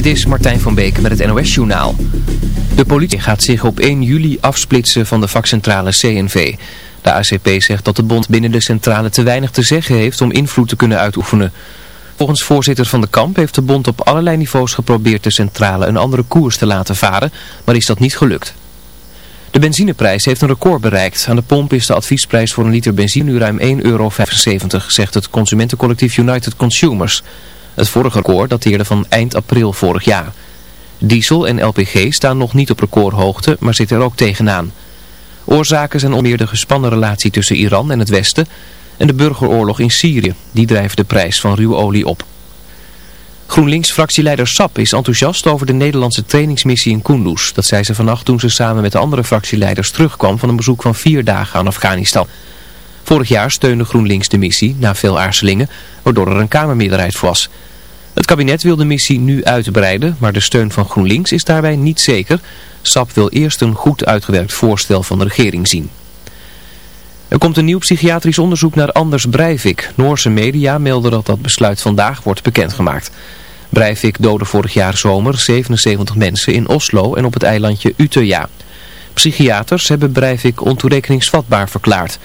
Dit is Martijn van Beek met het NOS-journaal. De politie gaat zich op 1 juli afsplitsen van de vakcentrale CNV. De ACP zegt dat de bond binnen de centrale te weinig te zeggen heeft om invloed te kunnen uitoefenen. Volgens voorzitter van de kamp heeft de bond op allerlei niveaus geprobeerd de centrale een andere koers te laten varen, maar is dat niet gelukt. De benzineprijs heeft een record bereikt. Aan de pomp is de adviesprijs voor een liter benzine nu ruim 1,75 euro, zegt het consumentencollectief United Consumers. Het vorige record dateerde van eind april vorig jaar. Diesel en LPG staan nog niet op recordhoogte, maar zitten er ook tegenaan. Oorzaken zijn onder de gespannen relatie tussen Iran en het Westen en de burgeroorlog in Syrië. Die drijft de prijs van ruwe olie op. GroenLinks-fractieleider Sap is enthousiast over de Nederlandse trainingsmissie in Kunduz. Dat zei ze vannacht toen ze samen met de andere fractieleiders terugkwam van een bezoek van vier dagen aan Afghanistan. Vorig jaar steunde GroenLinks de missie, na veel aarzelingen, waardoor er een kamermeerderheid was. Het kabinet wil de missie nu uitbreiden, maar de steun van GroenLinks is daarbij niet zeker. SAP wil eerst een goed uitgewerkt voorstel van de regering zien. Er komt een nieuw psychiatrisch onderzoek naar Anders Breivik. Noorse media melden dat dat besluit vandaag wordt bekendgemaakt. Breivik doodde vorig jaar zomer 77 mensen in Oslo en op het eilandje Utøya. Psychiaters hebben Breivik ontoerekeningsvatbaar verklaard.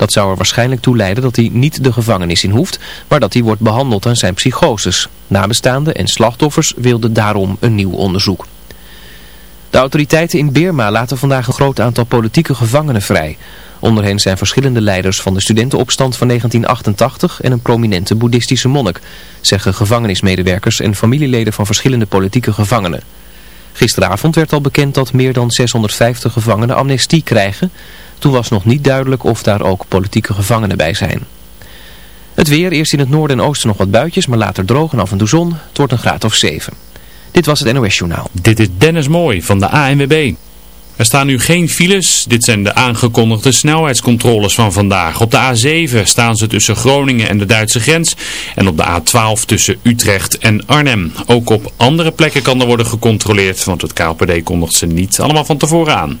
Dat zou er waarschijnlijk toe leiden dat hij niet de gevangenis in hoeft, maar dat hij wordt behandeld aan zijn psychoses. Nabestaanden en slachtoffers wilden daarom een nieuw onderzoek. De autoriteiten in Birma laten vandaag een groot aantal politieke gevangenen vrij. Onder hen zijn verschillende leiders van de studentenopstand van 1988 en een prominente boeddhistische monnik, zeggen gevangenismedewerkers en familieleden van verschillende politieke gevangenen. Gisteravond werd al bekend dat meer dan 650 gevangenen amnestie krijgen. Toen was nog niet duidelijk of daar ook politieke gevangenen bij zijn. Het weer, eerst in het noorden en oosten nog wat buitjes, maar later droog en af en toe zon. Het wordt een graad of 7. Dit was het NOS Journaal. Dit is Dennis Mooi van de ANWB. Er staan nu geen files. Dit zijn de aangekondigde snelheidscontroles van vandaag. Op de A7 staan ze tussen Groningen en de Duitse grens. En op de A12 tussen Utrecht en Arnhem. Ook op andere plekken kan er worden gecontroleerd. Want het KLPD kondigt ze niet allemaal van tevoren aan.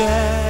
share.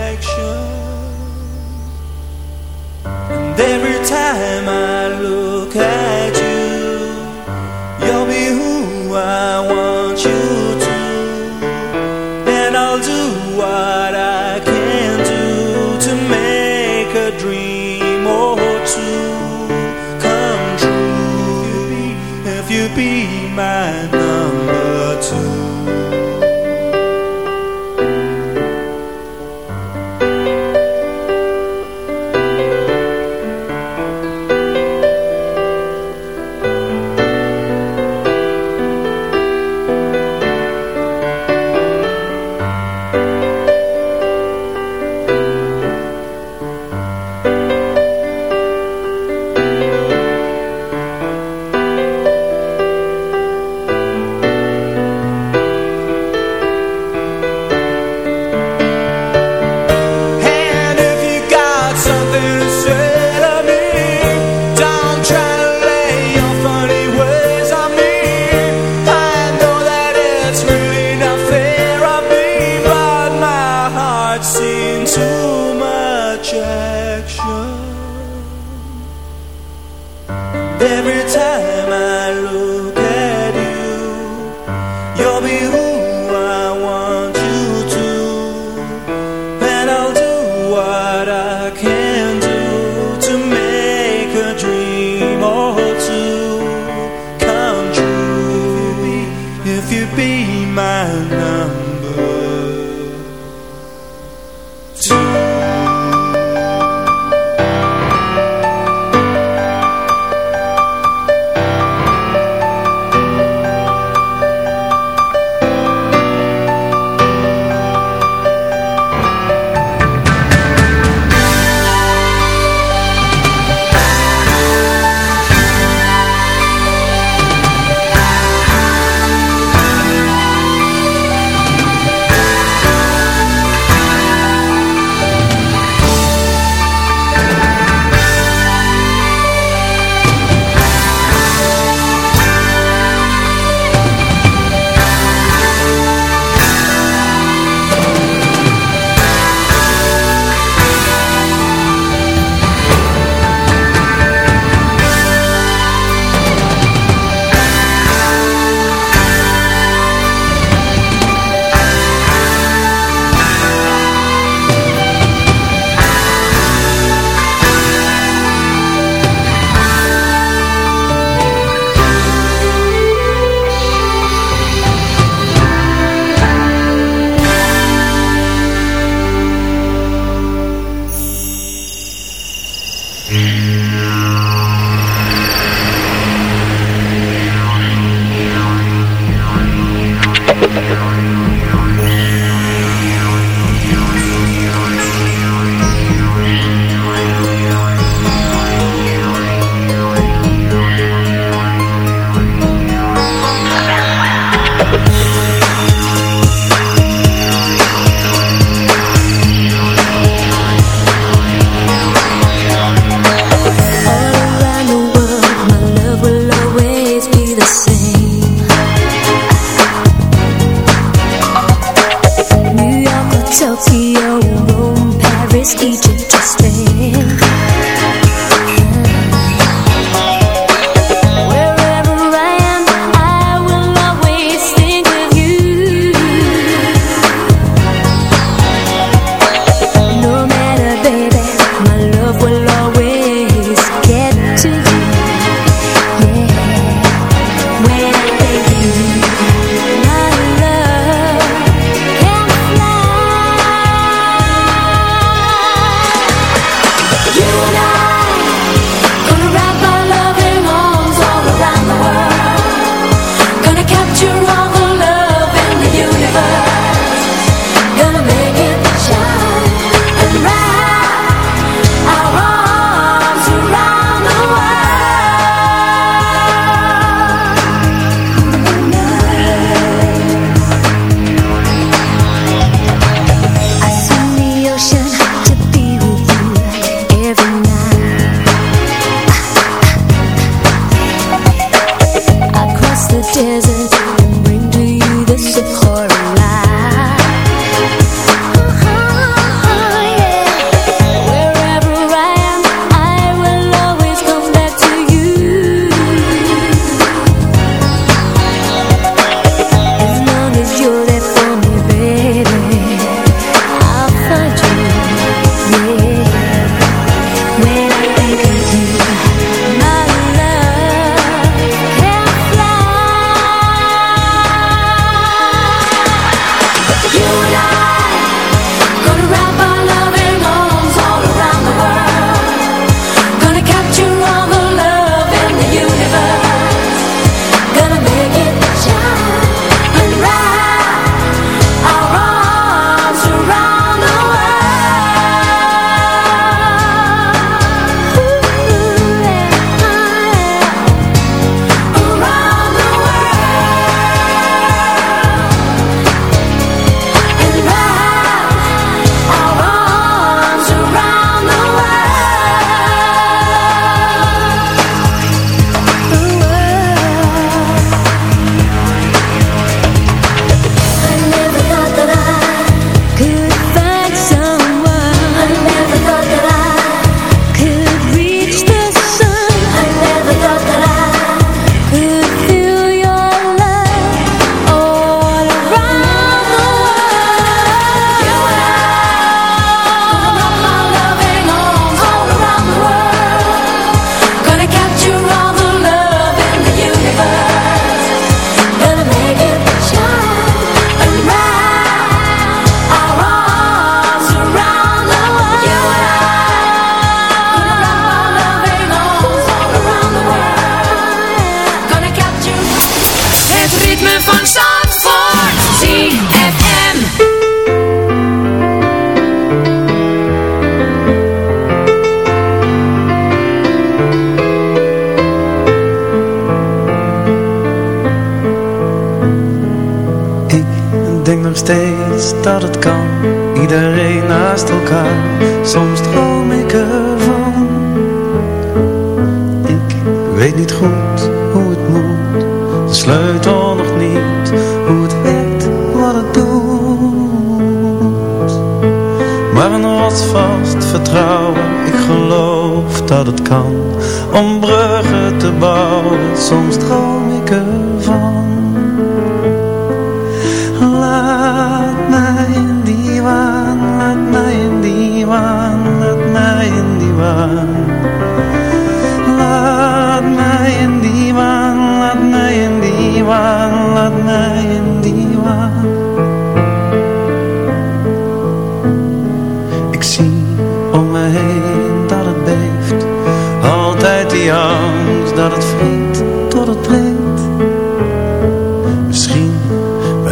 Cairo, Rome, Paris, Egypt, just then. maar een rotsvast vertrouwen. Ik geloof dat het kan, om bruggen te bouwen. Soms droom ik ervan.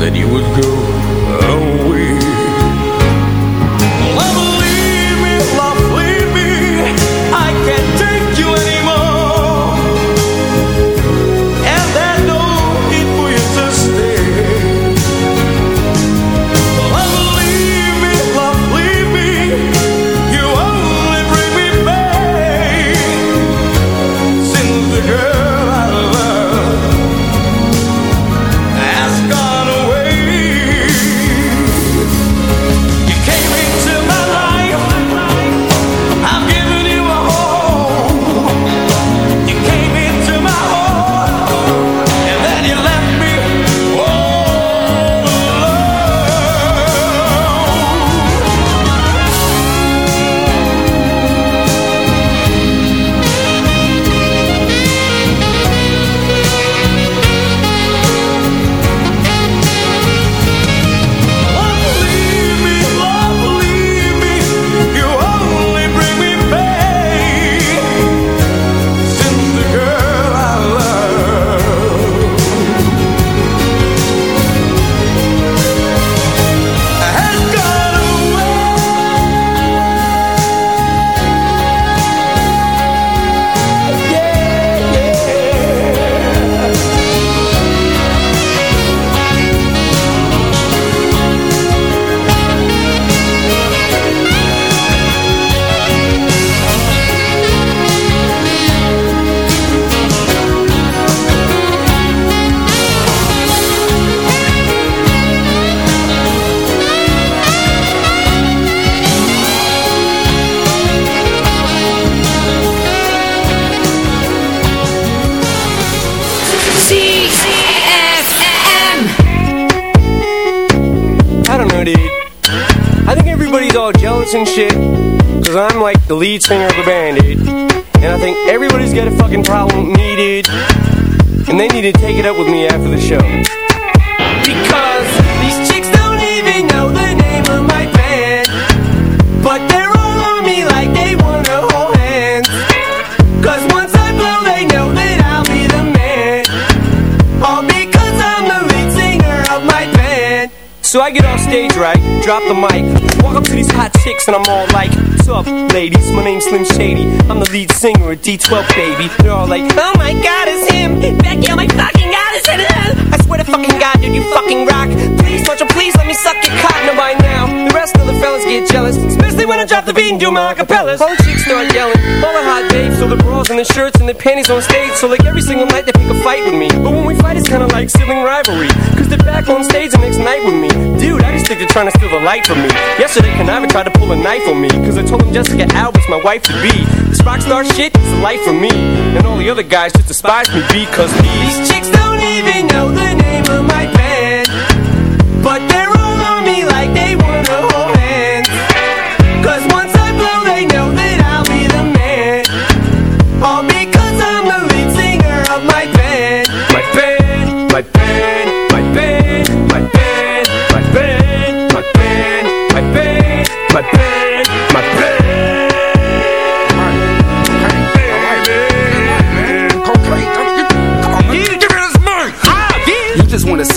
lead So I get off stage, right? Drop the mic. Walk up to these hot chicks and I'm all like What's up, ladies? My name's Slim Shady. I'm the lead singer of D12, baby. They're all like, oh my god, it's him. Becky, oh my fucking god, it's him. I swear to fucking god, dude, you fucking rock. Please, Marshall, please let me suck your cock. Now by now, the rest of the fellas get jealous. Especially when I drop the beat and do my acapellas. The chicks start yelling. All the hot so the bras and the shirts and the panties on stage. So like every single night they pick a fight with me. But when we fight, it's kinda like sibling rivalry. Cause they're back on stage the next night with me. Dude, I just think they're trying to steal the light from me. Yesterday, Kuniva tried to pull a knife on me. Cause I told him Jessica Alba's my wife to be. This rock star shit is a life for me. And all the other guys just despise me because these chicks don't even know the name of my band. But miércoles.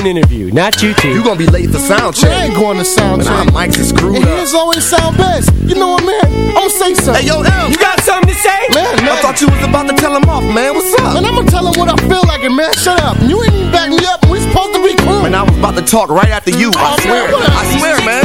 an interview, not you two. You gonna be late for sound check. I ain't going to sound When our check. mics is screwed And up. his always sound best. You know what, man? I'm gonna say something. Hey, yo, L. You got something to say? man, I thought you was about to tell him off, man. What's up? Man, I'm gonna tell him what I feel like, and man, shut up. You ain't even back me up. We supposed to be cool. Man, I was about to talk right after you. I Oh, swear. man. I swear, Chicks man.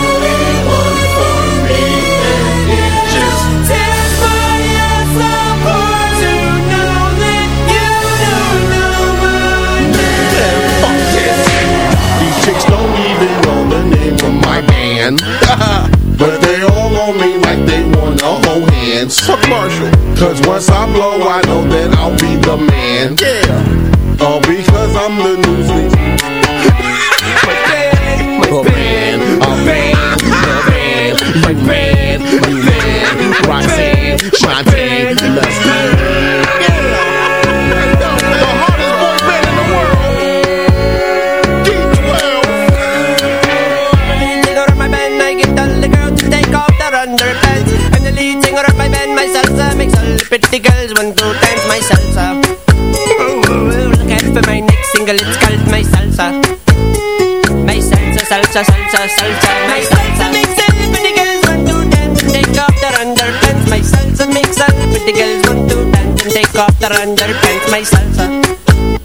my band. but they all on me like they wanna hold hands. Fuck Marshall. Cause once I blow, I know that I'll be the man. Yeah. All because I'm the newsleak. my band, my band, a band, a band, my band, my band, Roxanne, Shantae, let's pretty girls want to dance my salsa. Ooh, ooh, ooh, look out for my next single, it's called my salsa. My salsa, salsa, salsa, salsa, my salsa makes all the pretty girls want to dance and take off their underpants. My salsa makes all the pretty girls want to dance and take off their underpants. My salsa.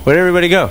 Where'd everybody go?